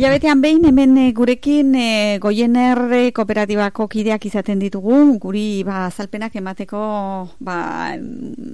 Hilabetean behin hemen e, gurekin e, Goiener kooperatibako kideak izaten ditugu, guri ba azalpenak emateko ba,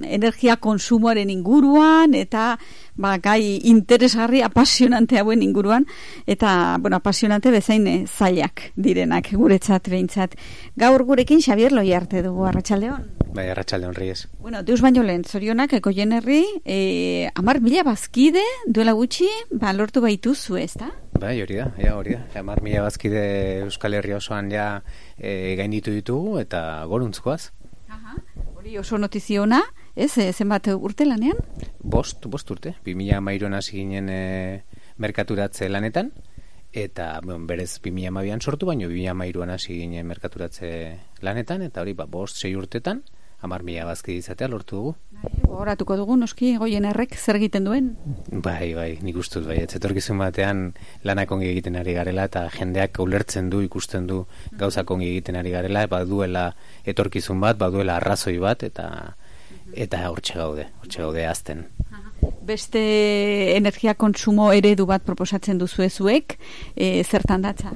energia konsumoaren inguruan eta ba, gai interesgarri apasionante hauen inguruan eta bueno, apasionante bezain e, zailak direnak guretzat behintzat. Gaur gurekin Xavier Loi arte dugu Arratsaldeon. Bai, Arratsaldeon Ries. Bueno, deus baino lehen, zorionak Goienerri, eh amar mila bazkide duela gutxi, ba lortu baituzu, ezta? Bai, hori da, ja, hori da. Hamar mila bazkide Euskal Herri osoan ja e, gainditu ditugu eta goruntzkoaz. Aha, hori oso notiziona, ez, e, zenbat urte lanean? Bost, bost urte. Bi mila mairuan hasi ginen e, merkaturatze lanetan, eta bon, berez bi mila mabian sortu, baino bi mila mairuan hasi ginen merkaturatze lanetan, eta hori, ba, bost, sei urtetan, hamar mila bazki izatea lortu dugu. Horatuko bai, dugu, noski, goien errek zer egiten duen? Bai, bai, nik ustuz, bai, etzetorkizun batean lanak ongi egiten ari garela, eta jendeak ulertzen du, ikusten du gauzak ongi egiten ari garela, baduela etorkizun bat, baduela arrazoi bat, eta eta hortxe gaude, hortxe gaude azten. Beste energia kontsumo eredu bat proposatzen duzu ezuek, e, zertan datza?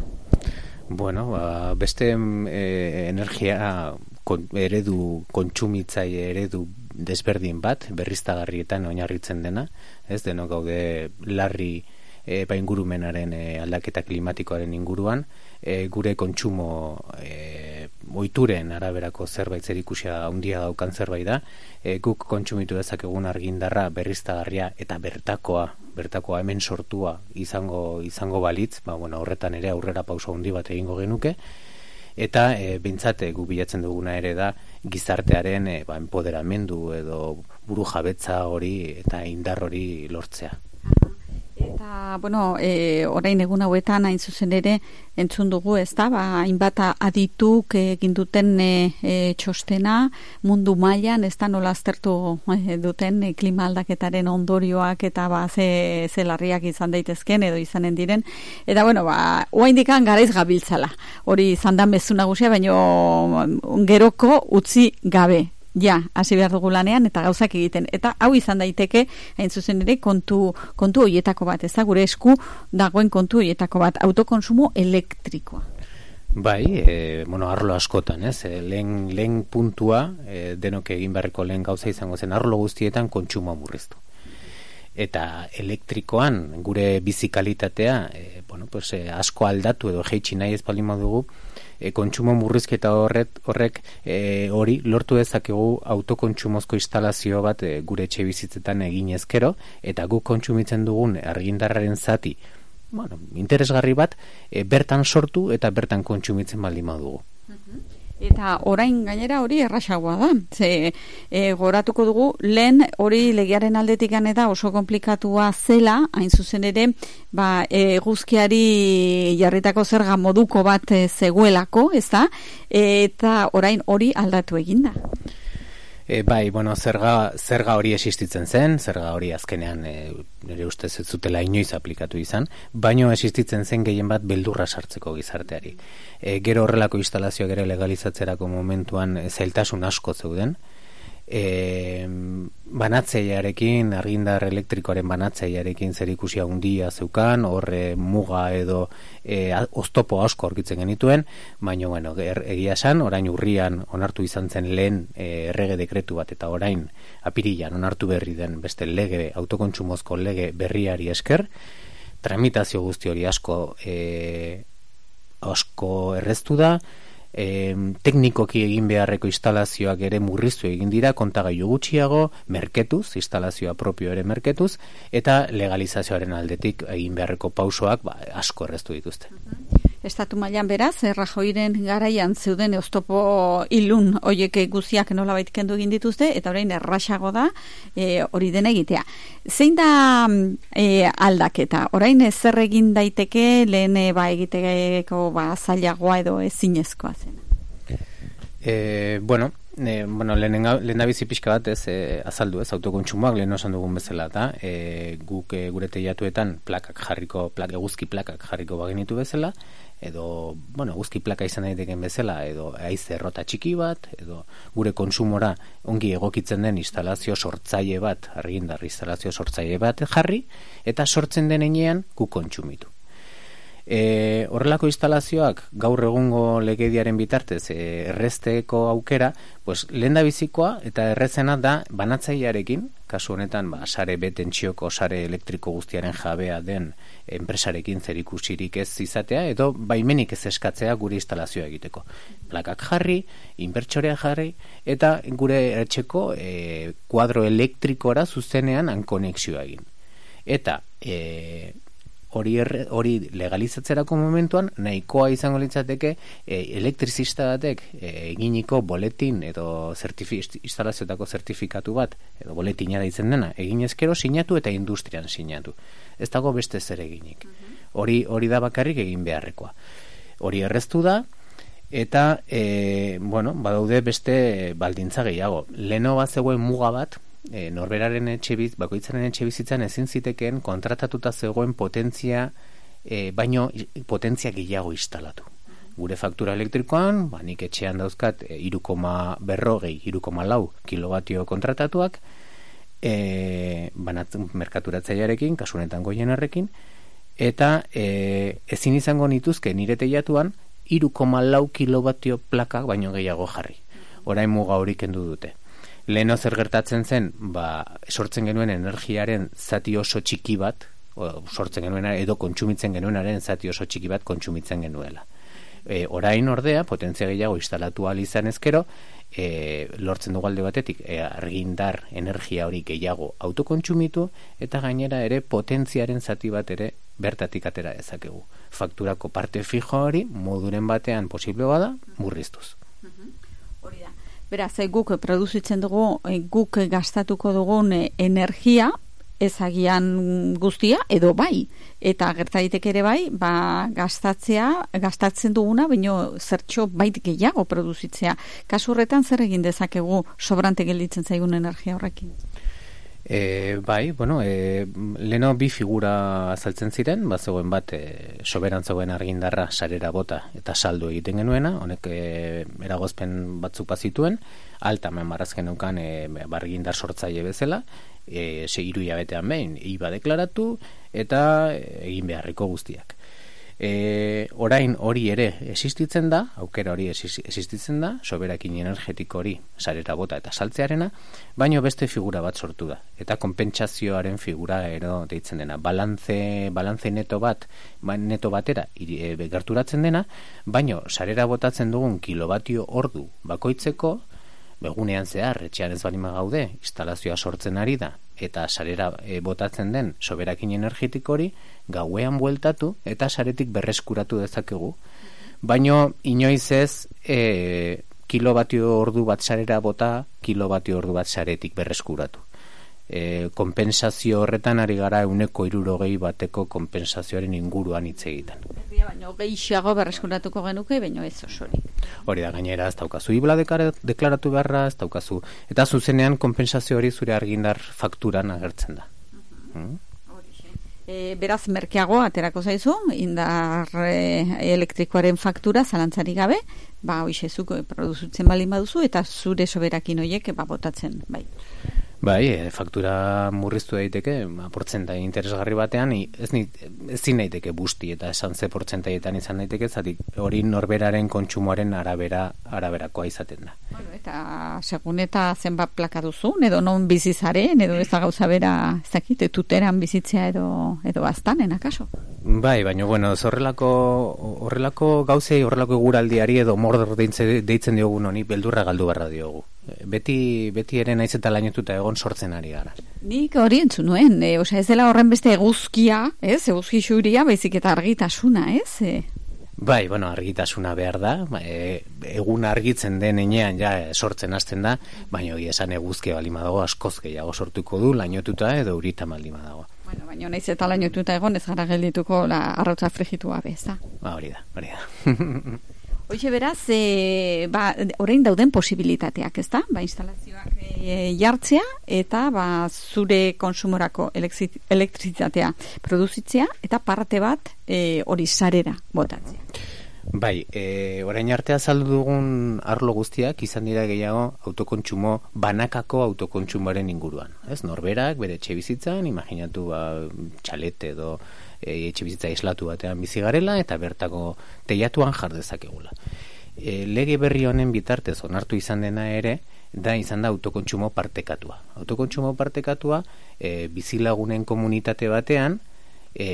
Bueno, ba, beste e, energia kon, eredu kontsumitzaile eredu desberdin bat berriztagarrietan oinarritzen dena, ez? Denok gaude larri e, baingurumenaren e, aldaketa klimatikoaren inguruan, e, gure kontsumo e, oituren araberako zerbait zerikusia handia daukan zerbait da, e, guk kontsumitu dezakegun argindarra berriztagarria eta bertakoa, bertakoa hemen sortua izango izango balitz, ba, bueno, horretan ere aurrera pauso handi bat egingo genuke, eta e, bintzate gu bilatzen duguna ere da gizartearen e, ba, empoderamendu edo buru jabetza hori eta indar hori lortzea. Eta, bueno, e, orain egun hauetan hain zuzen ere entzun dugu, ez da, ba, hainbat adituk egin duten e, e, txostena mundu mailan ez da nola aztertu e, duten e, klima aldaketaren ondorioak eta ba, ze, ze larriak izan daitezken edo izanen diren. Eta, bueno, ba, oa indikan garaiz gabiltzala. Hori izan da mezu nagusia, baino geroko utzi gabe ja, hasi behar dugu lanean eta gauzak egiten. Eta hau izan daiteke, hain zuzen ere, kontu, kontu hoietako bat, ez da, gure esku dagoen kontu hoietako bat, autokonsumo elektrikoa. Bai, e, bueno, arlo askotan, ez, e, lehen, lehen puntua, e, denok egin beharreko lehen gauza izango zen, arlo guztietan kontsumoa murriztu. Eta elektrikoan, gure bizikalitatea, e, bueno, pues, e, asko aldatu edo jeitsi nahi ez palima dugu, e, kontsumo murrizketa horret, horrek e, hori lortu dezakegu autokontsumozko instalazio bat e, gure etxe bizitzetan egin ezkero eta guk kontsumitzen dugun argindarraren zati bueno, interesgarri bat e, bertan sortu eta bertan kontsumitzen baldin dugu. Eta orain gainera hori errasagoa da. Ze e, goratuko dugu lehen hori legiaren aldetik eta oso komplikatua zela, hain zuzen ere, ba, e, guzkiari jarritako zerga moduko bat e, zegoelako, ez da? eta orain hori aldatu eginda. E, bai, bueno, zerga, zerga hori existitzen zen, zerga hori azkenean e, nire ustez ez zutela inoiz aplikatu izan, baino existitzen zen gehien bat beldurra sartzeko gizarteari. E, gero horrelako instalazioak ere legalizatzerako momentuan zailtasun asko zeuden, e, banatzeiarekin, argindar elektrikoaren banatzeiarekin zer ikusia handia zeukan, horre muga edo e, oztopo asko aurkitzen genituen, baina bueno, er, egia esan, orain urrian onartu izan zen lehen e, errege dekretu bat, eta orain apirilan onartu berri den beste lege, autokontsumozko lege berriari esker, tramitazio guzti hori asko e, asko erreztu da, e, teknikoki egin beharreko instalazioak ere murriztu egin dira kontagailu gutxiago, merketuz, instalazioa propio ere merketuz, eta legalizazioaren aldetik egin beharreko pausoak ba, asko erreztu dituzte. Estatu mailan beraz, errajoiren garaian zeuden oztopo ilun oiek guziak nola kendu egin dituzte, eta orain erraxago da e, hori den egitea. Zein da e, aldaketa? Orain zer egin daiteke lehen e, ba, egiteko ba, zailagoa edo ezinezkoa zen? E, bueno, e, bueno, lehen bizi pixka bat ez e, azaldu ez, autokontsumoak lehen osan dugun bezala eta e, guk e, gure teiatuetan plakak jarriko, plak, eguzki plakak jarriko bagenitu bezala, edo, bueno, guzki plaka izan daiteken bezala, edo aize errota txiki bat, edo gure konsumora ongi egokitzen den instalazio sortzaile bat, argindar instalazio sortzaile bat jarri, eta sortzen den enean gu kontsumitu. E, horrelako instalazioak gaur egungo legediaren bitartez e, erresteko aukera, pues, lehen da bizikoa eta errezena da banatzailearekin, kasu honetan, ba, sare betentxioko sare elektriko guztiaren jabea den enpresarekin zerikusirik ez izatea, edo baimenik ez eskatzea gure instalazioa egiteko. Plakak jarri, inbertsorea jarri, eta gure etxeko e, kuadro elektrikora zuzenean ankonexioa egin. Eta e, hori hori legalizatzerako momentuan nahikoa izango litzateke e, elektrizista batek e, eginiko boletin edo instalazioetako zertifikatu bat edo boletina daitzen dena egin ezkero sinatu eta industrian sinatu. Ez dago beste zer eginik. Mhm. hori hori da bakarrik egin beharrekoa. Hori erreztu da eta e, bueno, badaude beste baldintza gehiago. Leno bat zegoen muga bat e, norberaren etxe biz, bakoitzaren etxe bizitzan ezin zitekeen kontratatuta zegoen potentzia e, baino potentzia gehiago instalatu. Gure faktura elektrikoan, ba, nik etxean dauzkat e, irukoma berrogei, irukoma lau kilobatio kontratatuak, e, banat, merkaturatzaiarekin, kasunetan goien errekin, eta e, ezin izango nituzke nire teiatuan, irukoma lau kilobatio plaka baino gehiago jarri. Orain muga horik kendu dute leheno zer gertatzen zen, ba, sortzen genuen energiaren zati oso txiki bat, o, sortzen genuen edo kontsumitzen genuenaren zati oso txiki bat kontsumitzen genuela. E, orain ordea, potentzia gehiago instalatu izan ezkero, e, lortzen dugu alde batetik, e, argindar energia hori gehiago autokontsumitu, eta gainera ere potentziaren zati bat ere bertatik atera dezakegu. Fakturako parte fijo hori, moduren batean posible bada, murriztuz. Beraz, guk produzitzen dugu, e, guk gastatuko dugun e, energia, ezagian guztia, edo bai. Eta gertaitek ere bai, ba, gastatzea, gastatzen duguna, baino zertxo bait gehiago produzitzea. Kasurretan zer egin dezakegu sobrante gelditzen zaigun energia horrekin? E, bai, bueno, e, leno bi figura azaltzen ziren, bat zegoen bat, e, soberan zegoen argindarra sarera bota eta saldu egiten genuena, honek e, eragozpen batzuk bazituen, alta men barrazken nukan e, bargindar sortzaile bezala, e, se iru jabetean behin, iba deklaratu, eta egin beharriko guztiak e, orain hori ere existitzen da, aukera hori existitzen da, soberakin energetiko hori sarera bota eta saltzearena, baino beste figura bat sortu da. Eta konpentsazioaren figura ero deitzen dena. Balantze, balantze neto bat, ba, neto batera e, gerturatzen dena, baino sarera botatzen dugun kilobatio ordu bakoitzeko, begunean zehar, etxean ez balima gaude, instalazioa sortzen ari da, eta sarera e, botatzen den soberakin energetiko hori, gauean bueltatu eta saretik berreskuratu dezakegu. Baino inoiz ez e, kilobatio ordu bat sarera bota, kilobatio ordu bat saretik berreskuratu. E, kompensazio horretan ari gara uneko irurogei bateko kompensazioaren inguruan hitz egiten. Baina gehiago berreskuratuko genuke, baina ez osori. Hori da gainera, ez daukazu ibla deklaratu beharra, ez daukazu. Eta zuzenean kompensazio hori zure argindar fakturan agertzen da. Uh E, beraz, merkeago aterako zaizu, indar e, elektrikoaren faktura zalantzari gabe, ba, hoixezuk produzutzen balin baduzu, eta zure soberakin hoiek, ba, botatzen, bai. Bai, e, faktura murriztu daiteke, ba, portzentai interesgarri batean, ez, ni, ez zin daiteke busti eta esan ze portzentaietan izan daiteke, zati hori norberaren kontsumoaren arabera araberakoa izaten da. Bueno, eta segun eta zenbat plaka duzu, edo non bizizaren, edo ez da gauza bera, ez dakit, tuteran bizitzea edo, edo aztanen, akaso? Bai, baina, bueno, horrelako, horrelako gauzei, horrelako guraldiari edo mordor deitzen diogu noni, beldurra galdu barra diogu beti, beti ere naiz eta lainetuta egon sortzen ari gara. Nik hori entzu nuen, e, osea ez dela horren beste eguzkia, ez, eguzki xuria, baizik eta argitasuna, ez? E. Bai, bueno, argitasuna behar da, e, egun argitzen den enean ja sortzen hasten da, baina hori esan eguzkia balima dago askoz gehiago sortuko du, lainotuta edo urita balima dago. Bueno, baina naiz eta lainotuta egon ez gara geldituko la arrautza frigitua beza. Ba, hori da, hori da. Hoxe beraz, e, ba, orain dauden posibilitateak, ez da? Ba, instalazioak e, jartzea eta ba, zure konsumorako elektrizitatea produzitzea eta parte bat e, hori sarera botatzea. Bai, e, orain artea saldu dugun arlo guztiak izan dira gehiago autokontsumo, banakako autokontsumoaren inguruan. Ez, norberak, bere etxe bizitzan, imaginatu ba, txalete edo e, etxe bizitza islatu batean bizi garela eta bertako teiatuan jar dezakegula. E, lege berri honen bitartez onartu izan dena ere, da izan da autokontsumo partekatua. Autokontsumo partekatua e, bizilagunen komunitate batean e,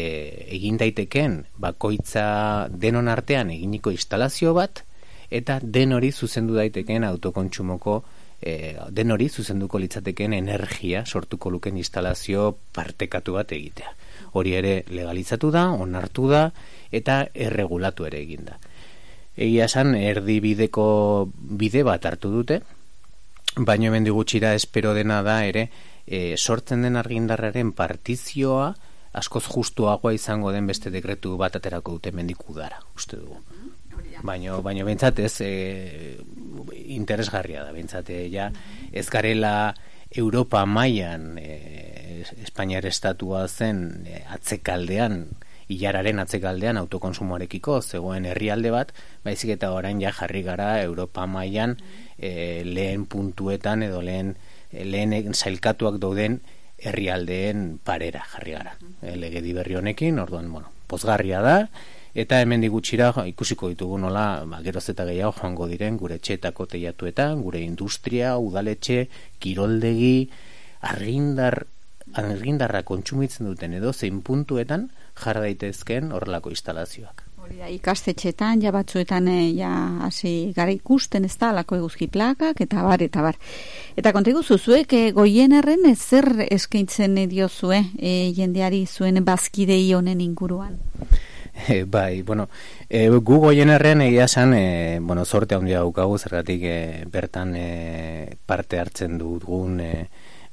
egin daiteken bakoitza denon artean eginiko instalazio bat eta den hori zuzendu daiteken autokontsumoko e, den hori zuzenduko litzateken energia sortuko luken instalazio partekatu bat egitea. Hori ere legalizatu da, onartu da eta erregulatu ere egin da. Egia esan erdibideko bide bat hartu dute, baino hemen gutxira espero dena da ere e, sortzen den argindarraren partizioa askoz justuagoa izango den beste dekretu bat aterako dute mendiku dara, uste dugu. Baino, baino bentsat ez e, interesgarria da, bentsat ja, ez garela Europa mailan e, Espainiar estatua zen e, atzekaldean ilararen atzekaldean autokonsumoarekiko zegoen herrialde bat, baizik eta orain ja jarri gara Europa mailan e, lehen puntuetan edo lehen e, lehen zailkatuak dauden herrialdeen parera jarri gara. E, lege berri honekin, orduan, bueno, pozgarria da, eta hemen digutxira ikusiko ditugu nola, ba, geroz eta gehiago joango diren, gure txetako teiatuetan, gure industria, udaletxe, kiroldegi, argindar, argindarra kontsumitzen duten edo zein puntuetan, jarra daitezken horrelako instalazioak. Hori da, ikastetxetan, ja batzuetan, e, ja, hasi gara ikusten ez da, lako eguzki plakak, eta bar, eta bar. Eta kontegu zuzuek, e, goien erren, ez zer eskaintzen diozue e, jendeari zuen bazkidei honen inguruan? E, bai, bueno, e, gu goien erren egia san, e, bueno, sorte handia daukagu, zergatik e, bertan e, parte hartzen dugun e,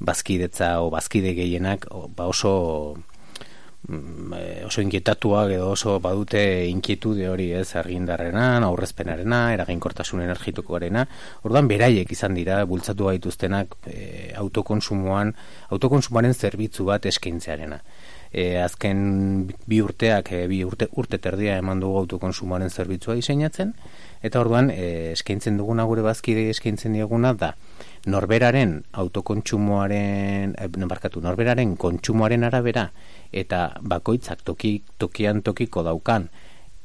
bazkidetza o bazkide gehienak, o, ba oso Mm, eh, oso inkietatuak edo oso badute inkietude hori ez argindarrena, aurrezpenarena, eraginkortasun energitukoarena. Orduan beraiek izan dira bultzatu gaituztenak e, autokonsumoan, autokonsumoaren zerbitzu bat eskaintzearena. E, azken bi urteak, e, bi urte, urte terdia eman dugu autokonsumoaren zerbitzua diseinatzen, eta orduan e, eskaintzen duguna gure bazkide eskaintzen dieguna da norberaren autokontsumoaren, e, norberaren kontsumoaren arabera eta bakoitzak toki, tokian tokiko daukan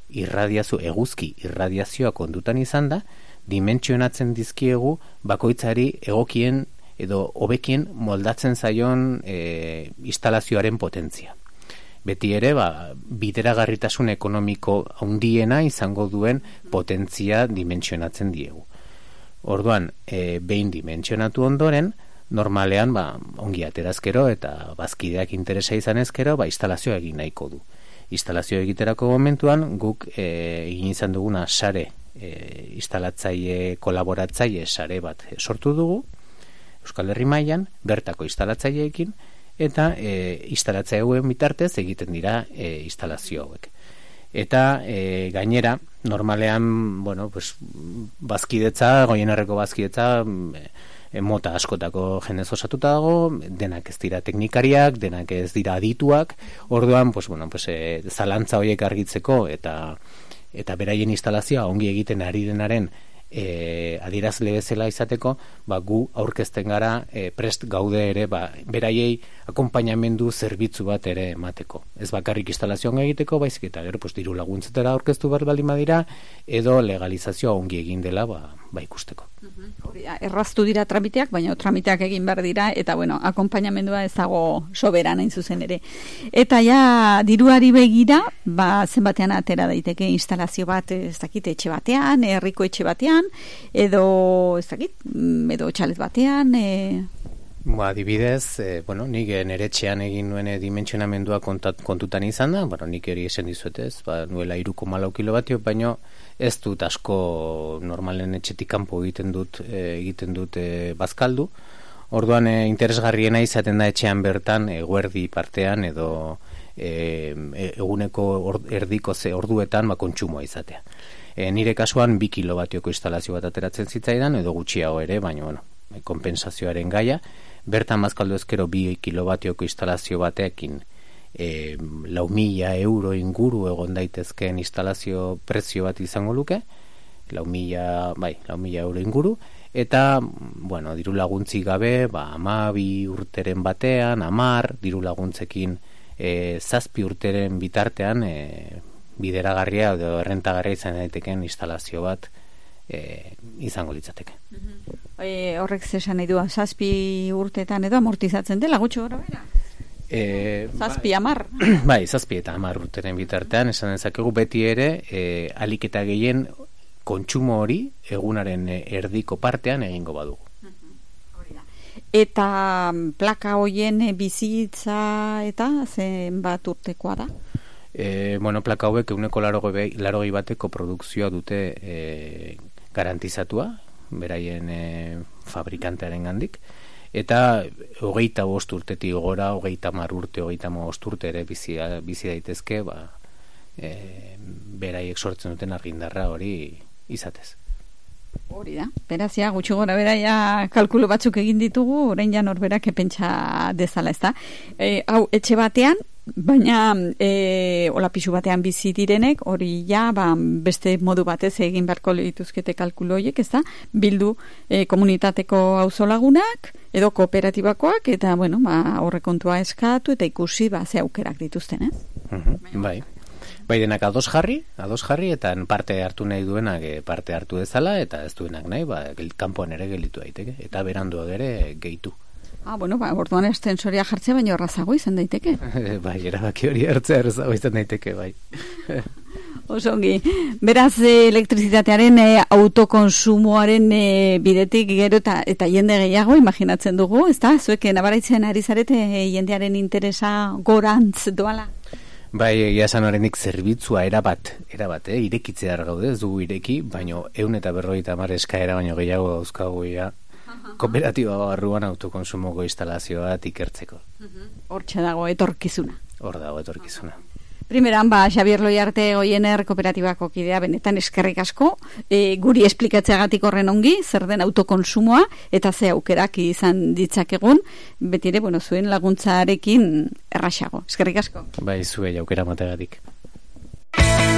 irradiazio eguzki irradiazioa kondutan izan da, dimentsionatzen dizkiegu bakoitzari egokien edo hobekien moldatzen zaion e, instalazioaren potentzia. Beti ere, ba, bideragarritasun ekonomiko handiena izango duen potentzia dimentsionatzen diegu. Orduan, e, behin dimentsionatu ondoren, normalean ba, ongi aterazkero eta bazkideak interesa izan ezkero ba, instalazioa egin nahiko du. Instalazio egiterako momentuan guk e, egin izan duguna sare e, instalatzaile kolaboratzaile sare bat sortu dugu Euskal Herri mailan bertako instalatzaileekin eta e, instalatzaile bitartez egiten dira e, instalazio hauek. Eta e, gainera, normalean, bueno, pues, bazkidetza, goienerreko bazkidetza, e, mota askotako jendez osatuta dago, denak ez dira teknikariak, denak ez dira adituak, orduan, pues, bueno, pues, e, zalantza horiek argitzeko eta eta beraien instalazioa ongi egiten ari denaren e, adierazle bezala izateko, ba, gu aurkezten gara e, prest gaude ere, ba, beraiei akompainamendu zerbitzu bat ere emateko. Ez bakarrik instalazioan egiteko, baizik eta gero, pues, diru laguntzetara aurkeztu bat baldin badira, edo legalizazioa ongi egin dela, ba, ba ikusteko. Erraztu dira tramiteak, baina tramiteak egin behar dira, eta bueno, akompainamendua ez dago soberan hain zuzen ere. Eta ja, diruari begira, ba, zenbatean atera daiteke instalazio bat, ez dakit, etxe batean, herriko etxe batean, edo, ez dakit, mm, edo txalet batean, e... Ba, dibidez, e, bueno, nik txean egin nuen dimentsionamendua kontat, kontutan izan da, bueno, nik eri esen dizuetez, ba, nuela iruko malau kilo batio, baina ez dut asko normalen etxetik kanpo egiten dut e, egiten dut e, bazkaldu. Orduan e, interesgarriena izaten da etxean bertan eguerdi partean edo e, eguneko erdiko ze orduetan ba kontsumoa izatea. E, nire kasuan bi kilobatioko instalazio bat ateratzen zitzaidan edo gutxiago ere, baina bueno, kompensazioaren gaia. Bertan bazkaldu ezkero bi kilobatioko instalazio batekin e, lau mila euro inguru egon daitezkeen instalazio prezio bat izango luke, lau mila, bai, lau mila euro inguru, eta, bueno, diru laguntzi gabe, ba, ama bi urteren batean, amar, diru laguntzekin e, zazpi urteren bitartean e, bideragarria edo errentagarria izan daiteken instalazio bat e, izango litzateke. E, horrek zesan nahi du, zazpi urteetan edo amortizatzen dela, gutxo gara bera? E, zazpi amar. Bai, zazpi eta amar urteren bitartean, esan dezakegu beti ere, e, aliketa gehien kontsumo hori egunaren erdiko partean egingo badugu. Eta mm, plaka hoien bizitza eta zenbat urtekoa da? E, bueno, plaka hauek eguneko larogei bateko produkzioa dute e, garantizatua, beraien e, fabrikantearen gandik eta hogeita bost urtetik gora, hogeita mar urte, hogeita bost urte ere bizi, bizi daitezke, ba, e, beraiek sortzen duten argindarra hori izatez. Hori da, berazia, gutxi gora beraia kalkulo batzuk egin ditugu, orain ja norberak epentsa dezala, ez da. E, hau, etxe batean, baina e, ola pisu batean bizi direnek hori ja ba, beste modu batez egin beharko dituzkete kalkulo horiek, ez da? Bildu e, komunitateko auzolagunak edo kooperatibakoak eta bueno, ba horrekontua eskatu eta ikusi ba ze aukerak dituzten, ez? Uh bai. Bai denak ados jarri, ados jarri eta parte hartu nahi duenak parte hartu dezala eta ez duenak nahi, ba kanpoan ere gelitu daiteke eta berandu ere gehitu. Ah, bueno, ba, orduan estensoria jartzea baino errazago izan daiteke. bai, erabaki hori hartzea errazago izan daiteke, bai. Osongi, beraz elektrizitatearen e, autokonsumoaren e, bidetik gero eta, eta jende gehiago imaginatzen dugu, ez da? Zuek nabaraitzen ari zarete e, jendearen interesa gorantz doala? Bai, egia esan horrenik zerbitzua erabat, erabat, eh? irekitzea gaude, ez dugu ireki, baino eun eta berroita mar eskaera baino gehiago dauzkagu ja, kooperatiba barruan autokonsumoko instalazioa ikertzeko. Hortxe dago etorkizuna. Hor dago etorkizuna. Primeran, ba, Xabier Loiarte oiener kooperatibako kidea benetan eskerrik asko, e, guri esplikatzeagatik horren ongi, zer den autokonsumoa, eta ze aukerak izan ditzakegun, beti ere, bueno, zuen laguntzarekin erraxago. Eskerrik asko. Bai, zuei aukera mategatik.